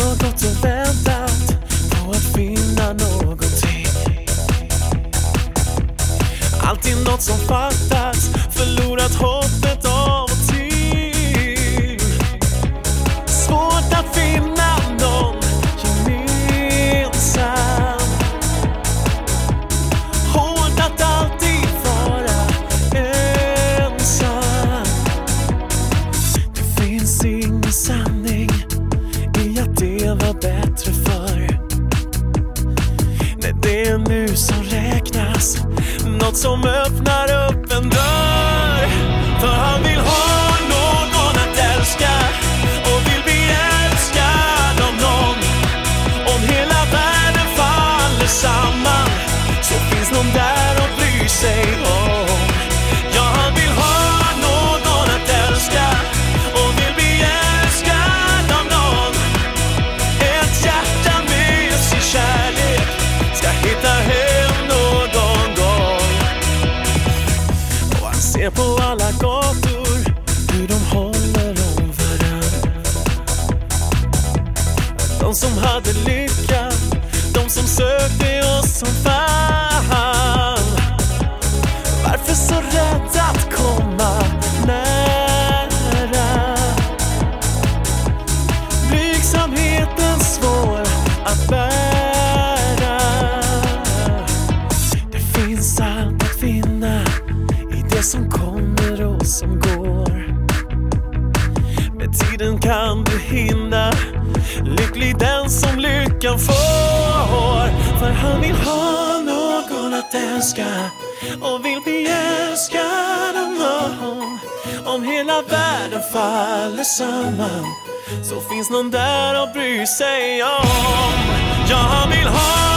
har gått och väntat på att finna någonting. Alltid något som faller öppnar upp en dörr. För han vill ser på alla gator hur de håller om varann. De som hade lyckats tiden kan du hinna. Lycklig den som lyckan får. För han vill ha någon att älska och vill bli älskad av någon. Om hela världen faller samman så finns någon där att bry sig om. Ja, han vill ha